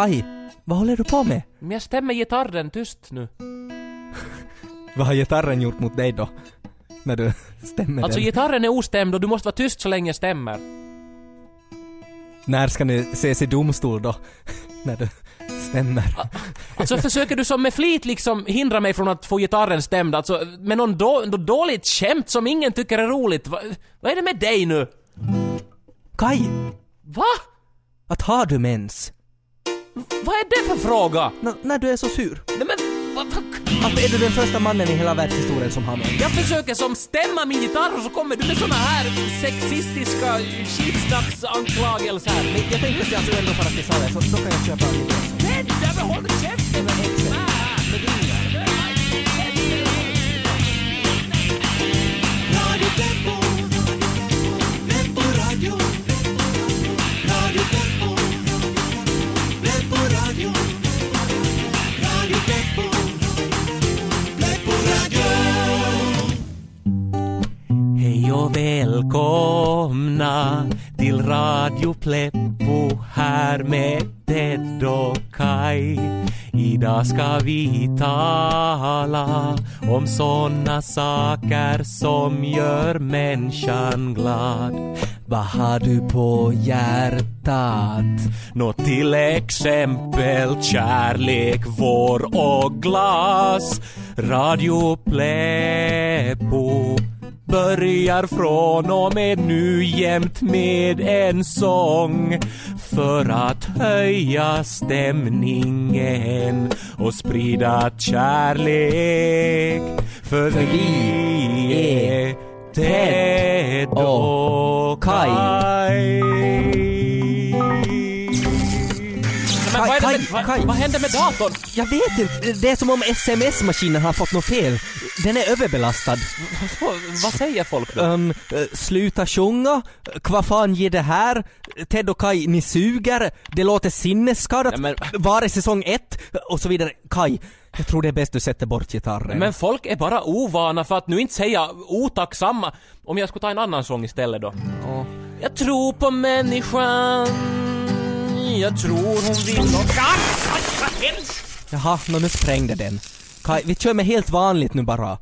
Kai, vad håller du på med? Men jag stämmer gitarren tyst nu. Vad har gitarren gjort mot dig då? När du stämmer Alltså den? gitarren är ostämd och du måste vara tyst så länge jag stämmer. När ska ni ses i domstol då? När du stämmer? Alltså försöker du som med flit liksom hindra mig från att få gitarren stämd, alltså med någon då, något dåligt skämt som ingen tycker är roligt. Va, vad är det med dig nu? Kai, Va? att har du mens? Vad är det för fråga? N- när du är så sur? Nej men, vad, vad? Att är du den första mannen i hela världshistorien som har mens? Jag försöker som stämma min gitarr och så kommer du med såna här sexistiska skitsnacksanklagelser. Men jag tänkte att jag skulle ändå fara till Sverige, så då kan jag köpa en liten sån. Nej, jävlar håll käften! Om såna saker som gör människan glad. Vad har du på hjärtat? Nå till exempel kärlek, vår och glas. Radio Pleppo börjar från och med nu jämt med en sång. För att höja stämningen och sprida kärlek. För vi är Ted och Men vad, är det Kaj, med, vad, Kaj. vad händer med datorn? Jag vet inte, det är som om sms-maskinen har fått något fel. Den är överbelastad. Vad, säger folk då? Um, sluta sjunga, vad fan ger det här? Ted och Kai, ni suger, det låter sinnesskadat, Nej, var är säsong ett? Och så vidare. Kai, jag tror det är bäst du sätter bort gitarren. Men folk är bara ovana för att nu inte säga otacksamma. Om jag skulle ta en annan sång istället då. Ja. Jag tror på människan. Jag tror hon vill något. Jaha, nå, nu sprängde den. Kai, vi kör med helt vanligt nu bara.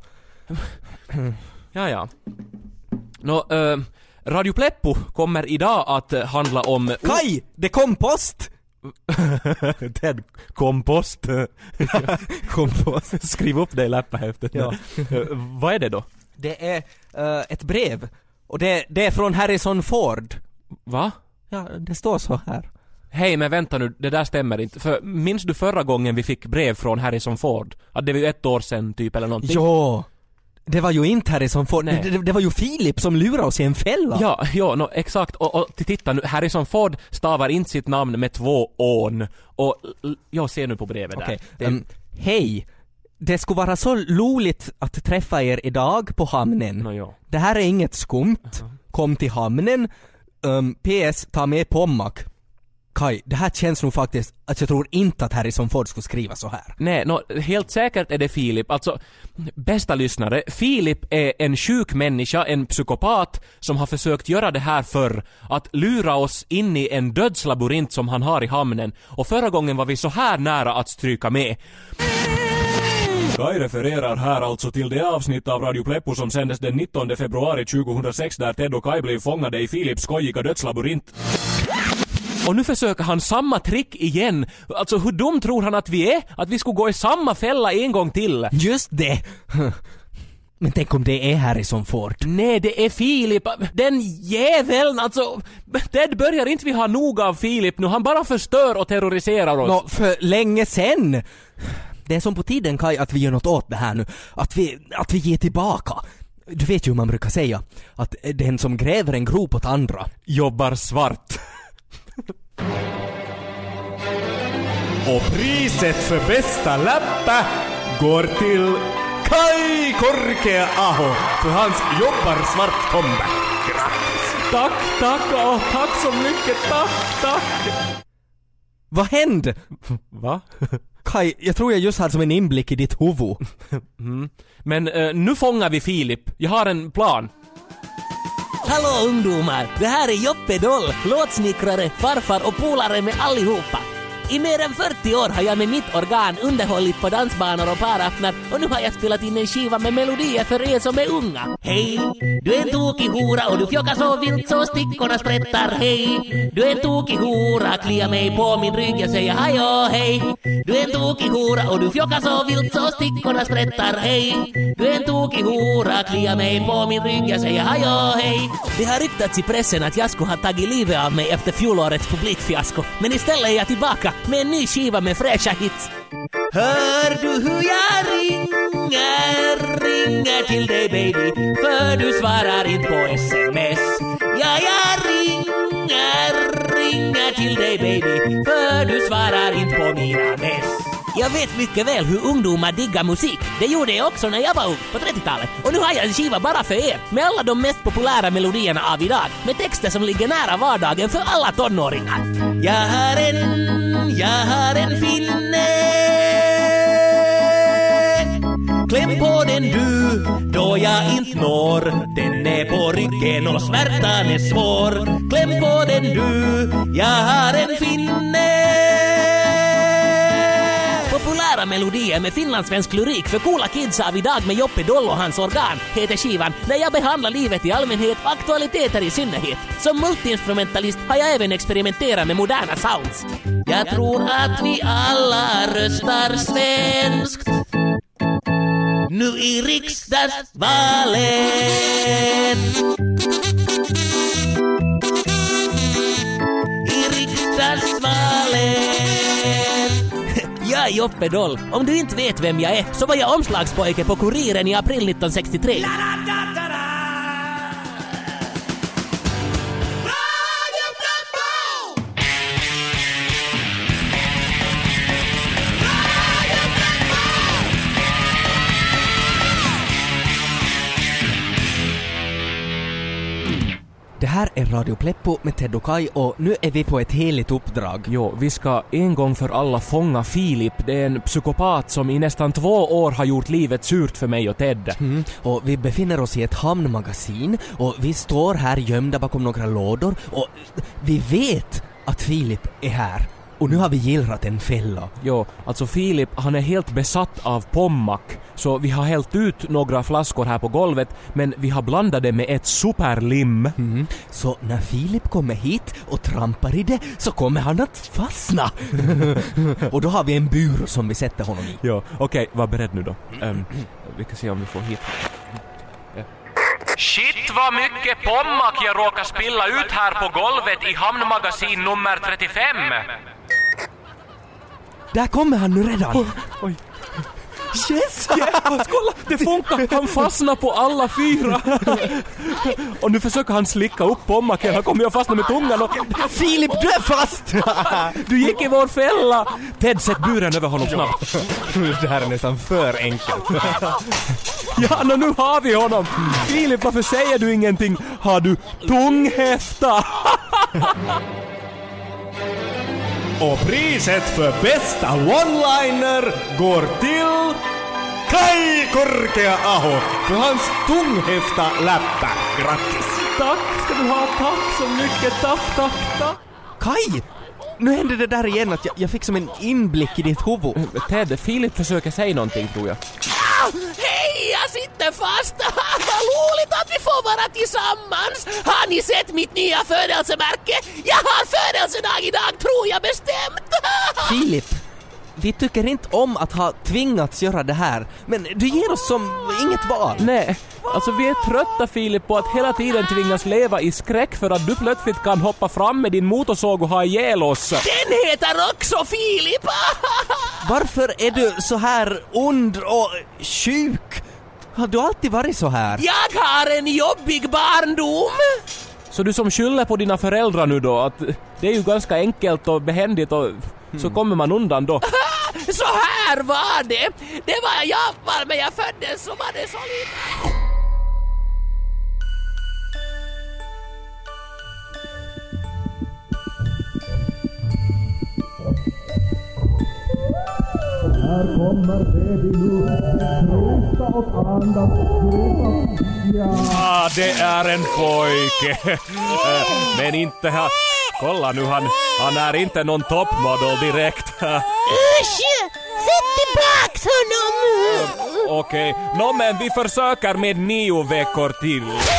Ja, ja. Nå, eh, Radio Pleppo kommer idag att eh, handla om... Kai, det kom post! Ted, kompost. Kompost. Skriv upp det i läppahäftet. Ja. Eh, vad är det då? Det är eh, ett brev. Och det, det är från Harrison Ford. Va? Ja, det står så här. Hej, men vänta nu, det där stämmer inte. För minns du förra gången vi fick brev från Harrison Ford? Att det var ju ett år sedan typ eller någonting. Jo! Det var ju inte Harrison Ford, Nej. det, det, det var ju Filip som lurade oss i en fälla. Ja, ja, no, exakt. Och, och titta nu, Harrison Ford stavar inte sitt namn med två ån. Och jag ser nu på brevet Okej, där. Ehm, hej. Det skulle vara så roligt att träffa er idag på hamnen. no, ja. Det här är inget skumt. Kom till hamnen. Um, PS, ta med Pommac. Kai, det här känns nog faktiskt att jag tror inte att Harrison Ford skulle skriva så här. Nej, no, helt säkert är det Filip. Alltså, bästa lyssnare, Filip är en sjuk människa, en psykopat, som har försökt göra det här förr. Att lura oss in i en dödslabyrint som han har i hamnen. Och förra gången var vi så här nära att stryka med. Kai refererar här alltså till det avsnitt av Radio Pleppo som sändes den 19 februari 2006 där Ted och Kai blev fångade i Filips skojiga dödslabyrint. Och nu försöker han samma trick igen. Alltså hur dum tror han att vi är? Att vi skulle gå i samma fälla en gång till? Just det! Men tänk om det är Harrison Ford? Nej, det är Filip. Den jäveln alltså. Ted börjar inte vi ha nog av Filip nu. Han bara förstör och terroriserar oss. Nå, för länge sen! Det är som på tiden Kai att vi gör något åt det här nu. Att vi, att vi ger tillbaka. Du vet ju hur man brukar säga. Att den som gräver en grop åt andra. Jobbar svart. Och priset för bästa läppa går till Kai Korkea-aho för hans jobbar svart comeback. Grattis! Tack, tack, åh, tack så mycket, tack, tack. Vad hände? Va? Kai, jag tror jag just hade som en inblick i ditt huvud. Mm. Men eh, nu fångar vi Filip. Jag har en plan. Hallå ungdomar! Det här är Joppe Doll, låtsnickrare, farfar och polare med allihopa. I mer än 40 år har jag med mitt organ underhållit på dansbanor och paraftnar och nu har jag spelat in en skiva med melodier för er som är unga. Hej! Du är en tokig hora och du fjockar så vilt så stickorna sprättar. Hej! Du är en tokig hora, klia mig på min rygg, jag säger hajå och hej. Du är en tokig hora och du fjockar så vilt så stickorna sprättar. Hej! Du är en tokig hora, klia mig på min rygg, jag säger hajå och hej. Det har ryktats i pressen att jag skulle ha tagit livet av mig efter fjolårets publikfiasko, men istället är jag tillbaka med en ny skiva med fräscha hits. Hör du hur jag ringer, ringer till dig baby, för du svarar inte på sms. Ja, jag ringer, ringer till dig baby, för du svarar inte på mina mess. Jag vet mycket väl hur ungdomar diggar musik. Det gjorde jag också när jag var ung, på 30-talet. Och nu har jag en skiva bara för er, med alla de mest populära melodierna av idag. Med texter som ligger nära vardagen för alla tonåringar. Jag har en, jag har en finne Kläm på den du, då jag inte når Den är på ryggen och smärtan är svår Kläm på den du, jag har en finne bara melodier med finlandssvensk lyrik för coola kids av idag med Joppe Doll och hans organ heter skivan När jag behandlar livet i allmänhet och aktualiteter i synnerhet. Som multiinstrumentalist har jag även experimenterat med moderna sounds. Jag tror att vi alla röstar svenskt nu i riksdagsvalet. I riksdagsvalet. Jag är Joppe Doll. Om du inte vet vem jag är så var jag omslagspojke på Kuriren i april 1963. Här är Radio Pleppo med Ted och Kai och nu är vi på ett heligt uppdrag. Jo, vi ska en gång för alla fånga Filip. Det är en psykopat som i nästan två år har gjort livet surt för mig och Ted. Mm. Och vi befinner oss i ett hamnmagasin och vi står här gömda bakom några lådor och vi vet att Filip är här. Och nu har vi gillrat en fälla. Jo, alltså Filip, han är helt besatt av Pommac. Så vi har hällt ut några flaskor här på golvet, men vi har blandat det med ett superlim. Mm. Så när Filip kommer hit och trampar i det så kommer han att fastna. och då har vi en bur som vi sätter honom i. Jo, okej, var beredd nu då. Ehm, vi kan se om vi får hit Shit vad mycket Pommac jag råkar spilla ut här på golvet i hamnmagasin nummer 35. Där kommer han nu redan. Oj. Yes! Kolla, det funkar! Han fastnar på alla fyra. Och nu försöker han slicka upp Pommac, han kommer ju att fastna med tungan och... Filip, du är fast! Du gick i vår fälla! Ted, sätt buren över honom snabbt. Det här är nästan för enkelt. Ja, nå, nu har vi honom! Filip, varför säger du ingenting? Har du tunghäfta? Och priset för bästa one-liner går till Kai Korkea-Aho för hans tunghäfta läppar. Grattis! Tack ska du ha, tack så mycket, tack, tack, tack. Kai! Nu hände det där igen att jag, jag fick som en inblick i ditt huvud. Ted, Filip försöker säga någonting tror jag. Hej, jag sitter fast! Vad roligt att vi får vara tillsammans! Har ni sett mitt nya födelsemärke? Jag har födelsedag idag, tror jag bestämt! Filip, vi tycker inte om att ha tvingats göra det här, men du ger oss som inget val. Nej, alltså vi är trötta Filip på att hela tiden tvingas leva i skräck för att du plötsligt kan hoppa fram med din motorsåg och ha ihjäl oss. Den heter också Filip! Varför är du så här ond och sjuk? Har du alltid varit så här? Jag har en jobbig barndom! Så du som skyller på dina föräldrar nu då, att det är ju ganska enkelt och behändigt och så kommer man undan då. Så här var det! Det var jag var men jag föddes så var det så lite. Ja, det är en pojke. Men inte ha... Kolla nu, han, han är inte någon toppmodell direkt. Usch! Sätt tillbaks honom! Okej, nå men vi försöker med nio veckor till.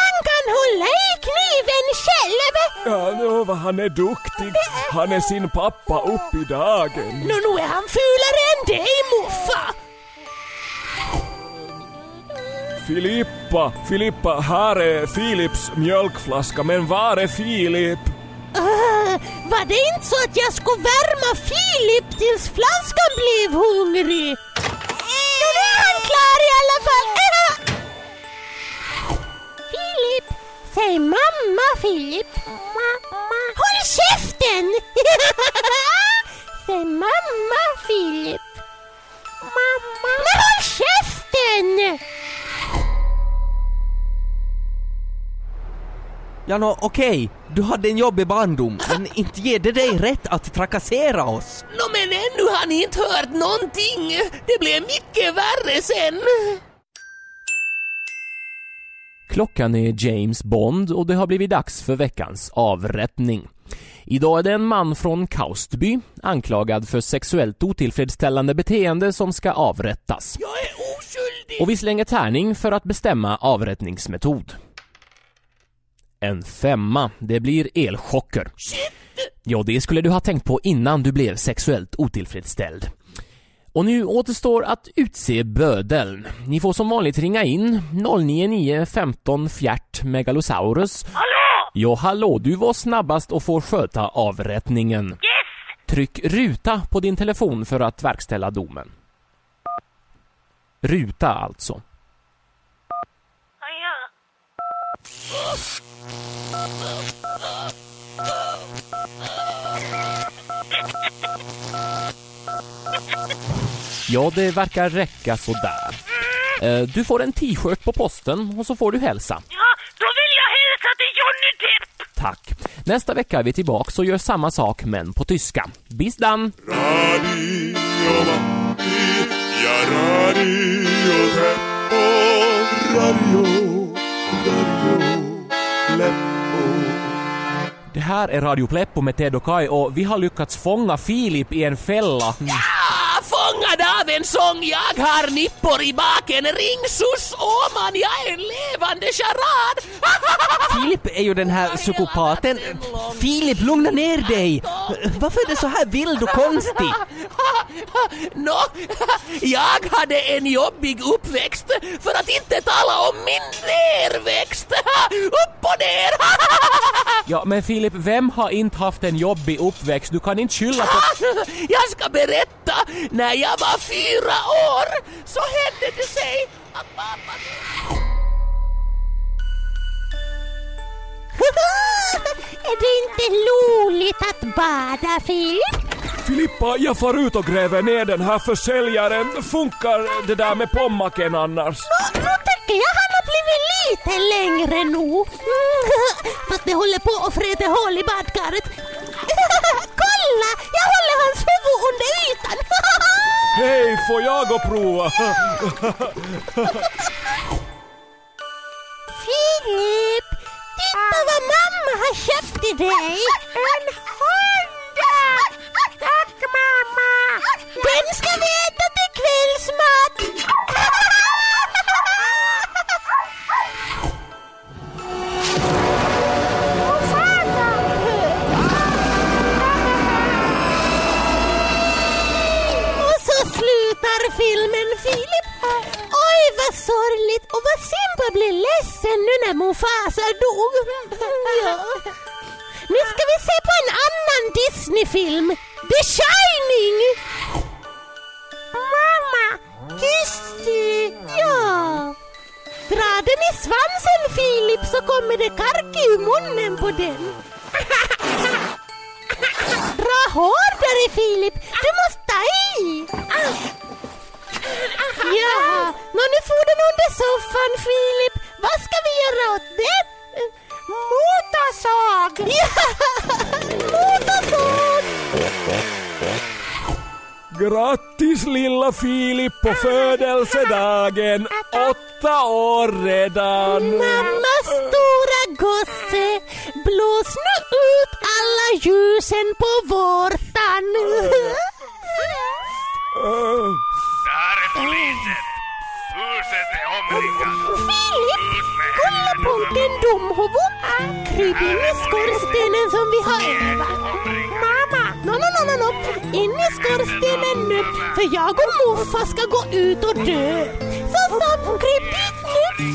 Han kan hålla i kniven själv! Ja, nå, vad han är duktig. Han är sin pappa upp i dagen. Nå, nu är han fulare än dig, muffa! Filippa, Filippa, här är Filips mjölkflaska, men var är Filip? Uh, var det inte så att jag skulle värma Filip tills flaskan blev hungrig? Säg mamma Filip. Mamma. Håll käften! säg mamma Filip. Mamma. Men håll käften! Ja nå, okej, du hade en jobbig barndom, men inte ger det dig rätt att trakassera oss. Nå men ännu har ni inte hört någonting. Det blev mycket värre sen. Klockan är James Bond och det har blivit dags för veckans avrättning. Idag är det en man från Kaustby anklagad för sexuellt otillfredsställande beteende som ska avrättas. Jag är oskyldig! Och vi slänger tärning för att bestämma avrättningsmetod. En femma. Det blir elchocker. Ja, det skulle du ha tänkt på innan du blev sexuellt otillfredsställd. Och nu återstår att utse bödeln. Ni får som vanligt ringa in 099 15 fjärt megalosaurus. Hallå! Ja, hallå, du var snabbast och får sköta avrättningen. Yes! Tryck ruta på din telefon för att verkställa domen. Ruta alltså. Ja, det verkar räcka sådär. Eh, Du får en t-shirt på posten och så får du hälsa. Ja, då vill jag hälsa till Johnny Depp! Tack. Nästa vecka är vi tillbaks och gör samma sak men på tyska. Bis dann! Radio Matti ja Radio Teppo. Radio, Radio Leppo. Det här är Radio Pleppo med Ted och Kai och vi har lyckats fånga Filip i en fälla. Fångad av en sång Jag har nippor i baken, ring sus Åman, jag är en levande charad! Filip är ju den här psykopaten. Filip, lugna ner dig! Varför är det så här vild och konstig? Nå, jag hade en jobbig uppväxt för att inte tala om min nerväxt. Upp och ner! Ja, men Filip, vem har inte haft en jobbig uppväxt? Du kan inte skylla på... Jag ska berätta, när jag var fyra år så hände det sig att pappa... Är det inte roligt att bada, Filip? Filippa, jag far ut och gräver ner den här försäljaren. Funkar det där med pommaken annars? Nu tycker jag han har blivit lite längre nu. Mm. Fast det håller på att fräta hål i badkaret. Kolla! Jag håller hans huvud under ytan. Hej, får jag gå prova? Filip! Titta vad mamma har köpt till dig! En hund! Tack mamma! Den ska vi äta till kvällsmat! Blev ledsen nu när Mufasa dog. Ja. Nu ska vi se på en annan Disney-film. The Shining! Mamma, Kissy! Ja. Dra den i svansen Filip så kommer det kark ur munnen på den. Dra hårdare Filip, du måste ta i. Ja, nå nu får den under soffan Filip. Vad ska vi göra åt det? Motorsåg! Ja, motorsåg! Grattis lilla Filip på födelsedagen! Åtta år redan! Mamma stora gosse, blås nu ut alla ljusen på vårtan. Polisen! Huset är omringat! Filip, kolla punken dumhuvud. Kryp in i skorstenen som vi har övat. Mamma! No, no, no, no, no. In i skorstenen nu, för jag och morfar ska gå ut och dö. Så, så, kryp dit nu.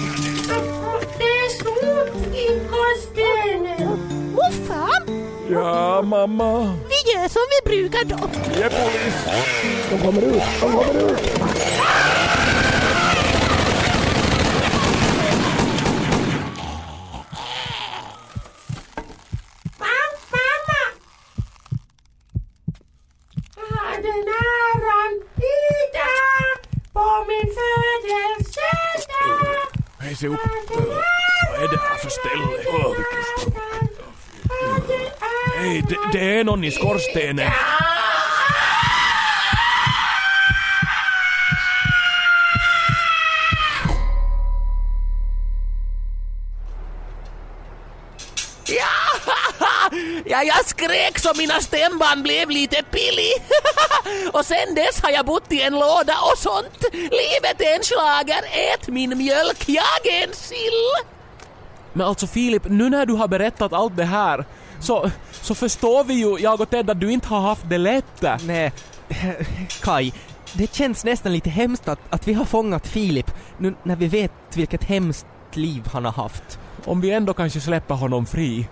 Det är stort i skorstenen. Morfar, Ja, mamma. vi gör som vi brukar då. Vi är polis. Mamma! Jag hade äran idag på min födelsedag. Se upp. Vad är det här för ställe? Åh, vilken stank. Hej, det, det är någon i skorstenen. Ja, jag skrek så mina stämband blev lite pillig. och sen dess har jag bott i en låda och sånt. Livet är en schlager, ät min mjölk, jag är en sill. Men alltså Filip, nu när du har berättat allt det här så, så förstår vi ju, jag och Ted, att du inte har haft det lätt. Nej, Kai, det känns nästan lite hemskt att, att vi har fångat Filip nu när vi vet vilket hemskt liv han har haft. Om vi ändå kanske släpper honom fri.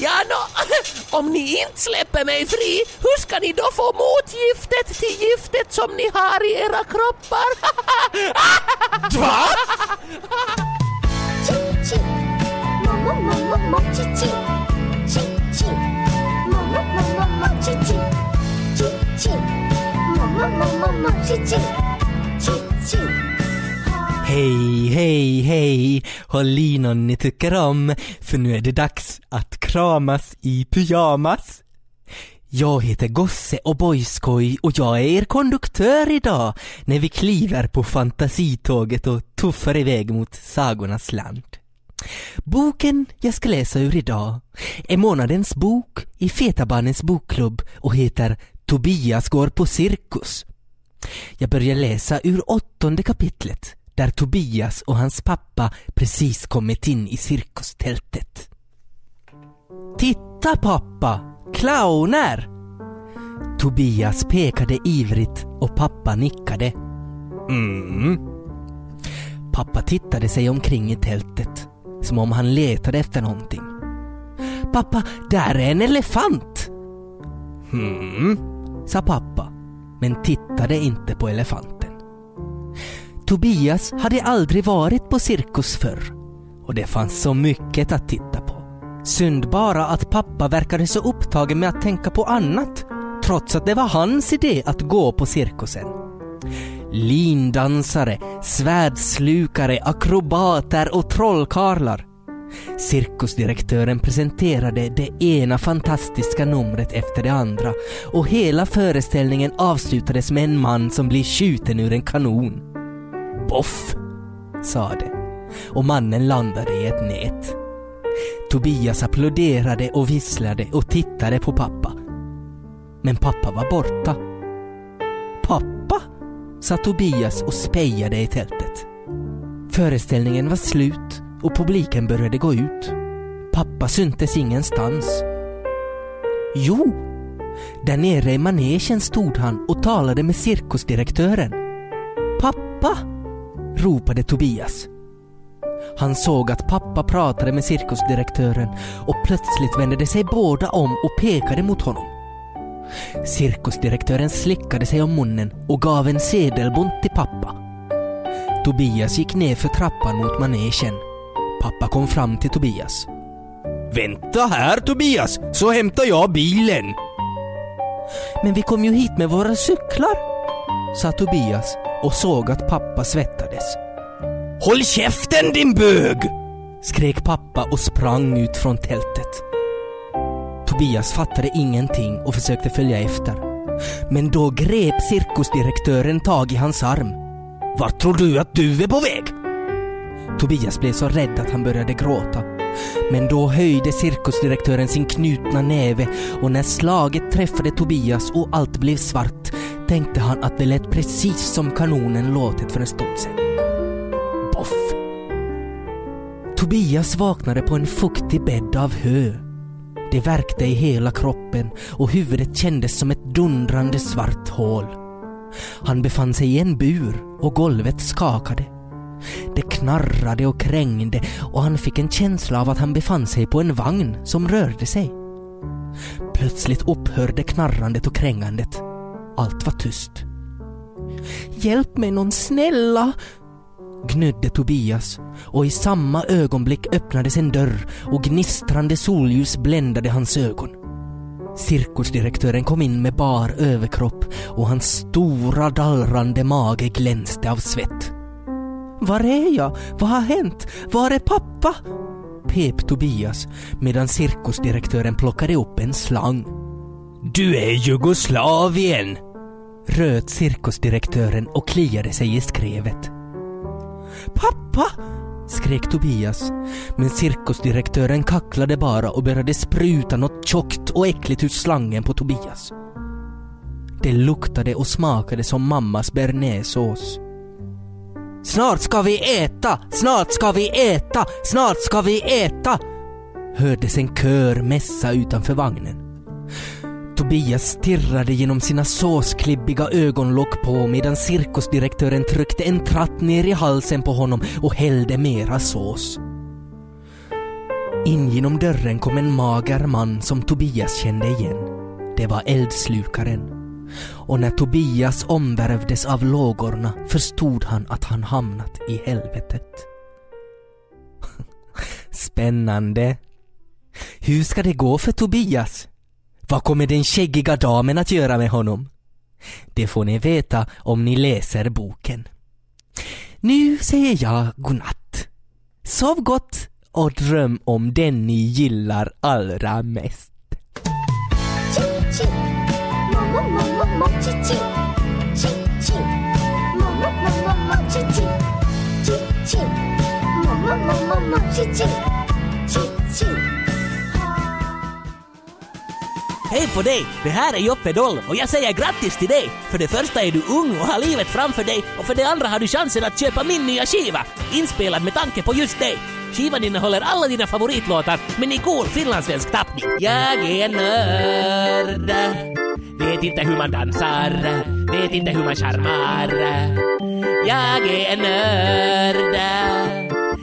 Ja, nå, om ni inte släpper mig fri, hur ska ni då få motgiftet till giftet som ni har i era kroppar? Va? Chi-chi. Hej, hej, hej! Håll i någon ni tycker om, för nu är det dags att kramas i pyjamas. Jag heter Gosse och Boyskoj och jag är er konduktör idag när vi kliver på fantasitåget och tuffar iväg mot sagornas land. Boken jag ska läsa ur idag är månadens bok i Fetabarnens bokklubb och heter Tobias går på cirkus. Jag börjar läsa ur åttonde kapitlet där Tobias och hans pappa precis kommit in i cirkustältet. Titta pappa! Clowner! Tobias pekade ivrigt och pappa nickade. Mm. Pappa tittade sig omkring i tältet som om han letade efter någonting. Pappa, där är en elefant! Mm, sa pappa, men tittade inte på elefanten. Tobias hade aldrig varit på cirkus förr och det fanns så mycket att titta på. Synd bara att pappa verkade så upptagen med att tänka på annat trots att det var hans idé att gå på cirkusen. Lindansare, svärdslukare, akrobater och trollkarlar. Cirkusdirektören presenterade det ena fantastiska numret efter det andra och hela föreställningen avslutades med en man som blir skjuten ur en kanon. Boff, sa det och mannen landade i ett nät. Tobias applåderade och visslade och tittade på pappa. Men pappa var borta. Pappa? sa Tobias och spejade i tältet. Föreställningen var slut och publiken började gå ut. Pappa syntes ingenstans. Jo, där nere i manegen stod han och talade med cirkusdirektören. Pappa! Ropade Tobias. Han såg att pappa pratade med cirkusdirektören och plötsligt vände de sig båda om och pekade mot honom. Cirkusdirektören slickade sig om munnen och gav en sedelbunt till pappa. Tobias gick ner för trappan mot manegen. Pappa kom fram till Tobias. Vänta här Tobias, så hämtar jag bilen. Men vi kom ju hit med våra cyklar, sa Tobias och såg att pappa svettades. Håll käften din bög! skrek pappa och sprang ut från tältet. Tobias fattade ingenting och försökte följa efter. Men då grep cirkusdirektören tag i hans arm. Vart tror du att du är på väg? Tobias blev så rädd att han började gråta. Men då höjde cirkusdirektören sin knutna näve och när slaget träffade Tobias och allt blev svart tänkte han att det lät precis som kanonen låtit för en stund sedan. Boff! Tobias vaknade på en fuktig bädd av hö. Det värkte i hela kroppen och huvudet kändes som ett dundrande svart hål. Han befann sig i en bur och golvet skakade. Det knarrade och krängde och han fick en känsla av att han befann sig på en vagn som rörde sig. Plötsligt upphörde knarrandet och krängandet. Allt var tyst. Hjälp mig någon snälla! gnödde Tobias och i samma ögonblick öppnades en dörr och gnistrande solljus bländade hans ögon. Cirkusdirektören kom in med bar överkropp och hans stora dallrande mage glänste av svett. Var är jag? Vad har hänt? Var är pappa? pep Tobias medan cirkusdirektören plockade upp en slang. Du är Jugoslavien! röt cirkusdirektören och kliade sig i skrevet. Pappa! skrek Tobias, men cirkusdirektören kacklade bara och började spruta något tjockt och äckligt ur slangen på Tobias. Det luktade och smakade som mammas bearnaisesås. Snart ska vi äta! Snart ska vi äta! Snart ska vi äta! Hördes en kör mässa utanför vagnen. Tobias stirrade genom sina såsklibbiga ögonlock på medan cirkusdirektören tryckte en tratt ner i halsen på honom och hällde mera sås. In genom dörren kom en mager man som Tobias kände igen. Det var eldslukaren. Och när Tobias omvärvdes av lågorna förstod han att han hamnat i helvetet. Spännande. Hur ska det gå för Tobias? Vad kommer den skäggiga damen att göra med honom? Det får ni veta om ni läser boken. Nu säger jag godnatt. Sov gott och dröm om den ni gillar allra mest. Chi chi. Mo mo mo Hej på dig! Det här är Joppe Doll och jag säger grattis till dig! För det första är du ung och har livet framför dig och för det andra har du chansen att köpa min nya skiva, inspelad med tanke på just dig. Skivan innehåller alla dina favoritlåtar, men i cool finlandssvensk tappning. Jag är nörd, vet inte hur man dansar, vet inte hur man charmar. Jag är en nörd,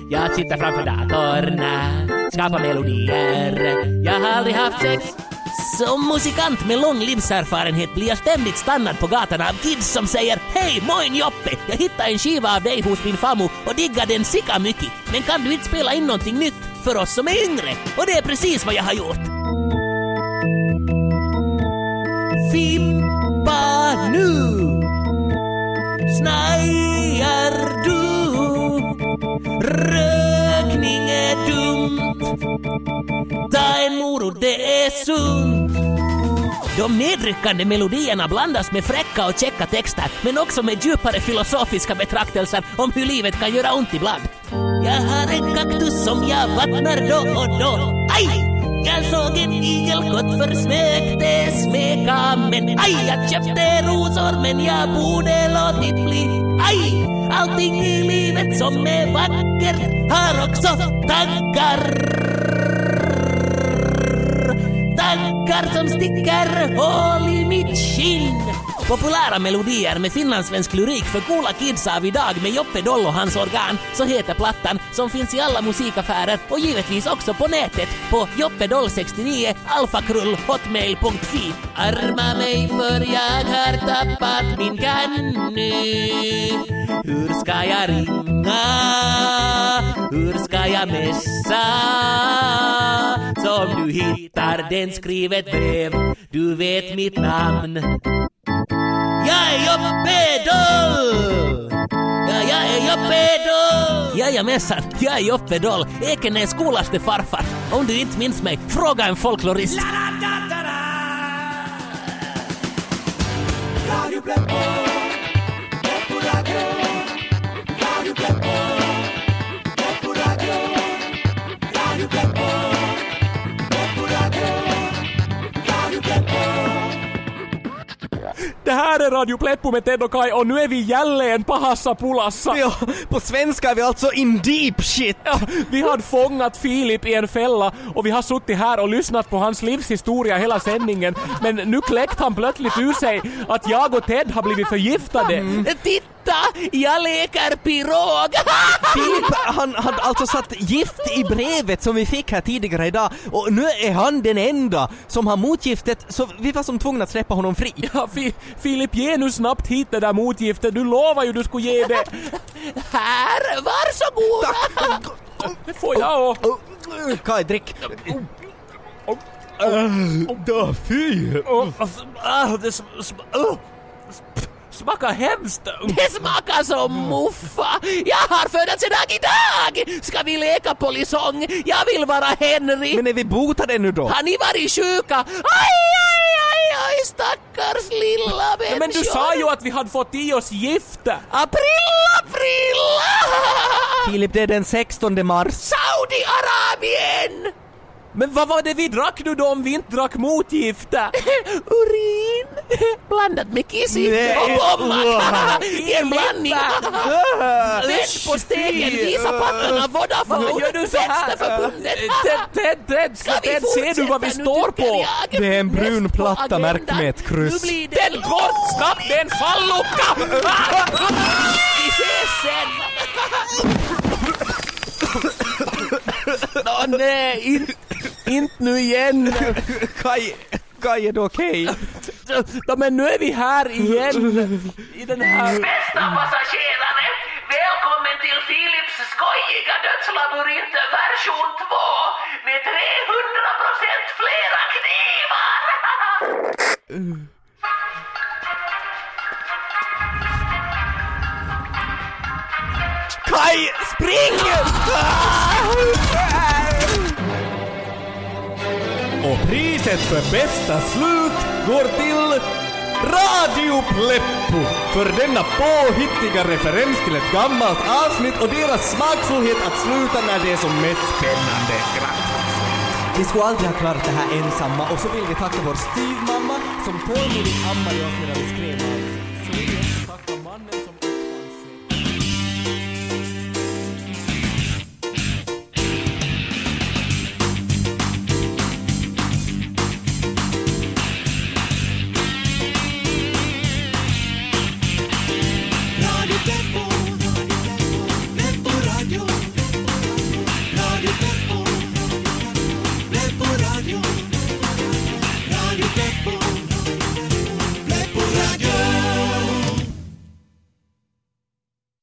jag sitter framför datorn, skapar melodier. Jag har aldrig haft sex som musikant med lång livserfarenhet blir jag ständigt stannad på gatan av kids som säger Hej moin Joppe! Jag hittade en skiva av dig hos min farmor och diggar den sika mycket. Men kan du inte spela in någonting nytt för oss som är yngre? Och det är precis vad jag har gjort. Fimpa nu! Snajar du? Rökning är du! Ta en morot, det är sunt. De nedryckande melodierna blandas med fräcka och käcka texter, men också med djupare filosofiska betraktelser om hur livet kan göra ont ibland. Jag har en kaktus som jag vattnar då och då. Aj! Jag såg en igelkott försökte smeka men aj, jag köpte rosor men jag borde låtit bli. Aj! Allting i livet som är vackert har också tankar tankar som sticker hål i mitt skinn. Populära melodier med finlandssvensk lyrik för coola kids av idag med Joppe Doll och hans organ, så heter plattan, som finns i alla musikaffärer och givetvis också på nätet på joppedoll69 alfakrull.hotmail.fi. Arma mig för jag har tappat min kanne. Hur ska jag ringa? Hur ska jag messa? Så om du hittar den, skriv ett brev. Du vet mitt namn. Jag är Joppe Doll! Ja, jag är Joppe Doll! Jajamensan, jag är Joppe Doll, Ekenäs coolaste farfar. Om du inte minns mig, fråga en folklorist. Det här är Radio Pleppo med Ted och Kai och nu är vi jälleen pahassa pulassa. Ja, på svenska är vi alltså in deep shit. Ja, vi hade fångat Filip i en fälla och vi har suttit här och lyssnat på hans livshistoria hela sändningen. Men nu kläckte han plötsligt ur sig att jag och Ted har blivit förgiftade. Titta! Jag leker pirog! Filip, han hade alltså satt gift i brevet som vi fick här tidigare idag och nu är han den enda som har motgiftet så vi var som tvungna att släppa honom fri. Ja, Fi- Filip, ge nu snabbt hit det där motgiftet. Du lovar ju du skulle ge det. Här, varsågoda! Det får jag och... Kaj, drick. Fy! ah, det smakar hemskt. Det smakar som muffa! Jag har födts idag idag! Ska vi leka polisong? Jag vill vara Henry! Men är vi botade nu då? Har ni varit sjuka? Aj, aj, aj, aj, stackars lilla människor! Men du sa ju att vi hade fått i oss gift. April, april! Filip, det är den 16 mars. Saudiarabien! Men vad var det vi drack nu då om vi inte drack motgifte? Urin blandat med kissi Nej. och bomma. Det är en blandning. Vänd på stegen, visa så här? Vänsterförbundet. Ted, Ted, Ted, ser du vad vi står på? Det är en brun platta märkt med ett kryss. Den kort, snabbt, det är en fallucka! Vi ses sen! Åh nej, inte nu igen. Kaj, Kaj är det okej? Ja, men nu är vi här igen. I den här... Bästa passagerare! Välkommen till Philips skojiga dödslabyrint version 2 med 300% flera knivar! Kaj, spring! Och priset för bästa slut går till Radio Pleppo för denna påhittiga referens till ett gammalt avsnitt och deras smakfullhet att sluta när det är som mest spännande. Grattis! Vi skulle aldrig ha klarat det här ensamma och så vill vi tacka vår styvmamma som tålmodigt ammade oss medan vi skrev allt.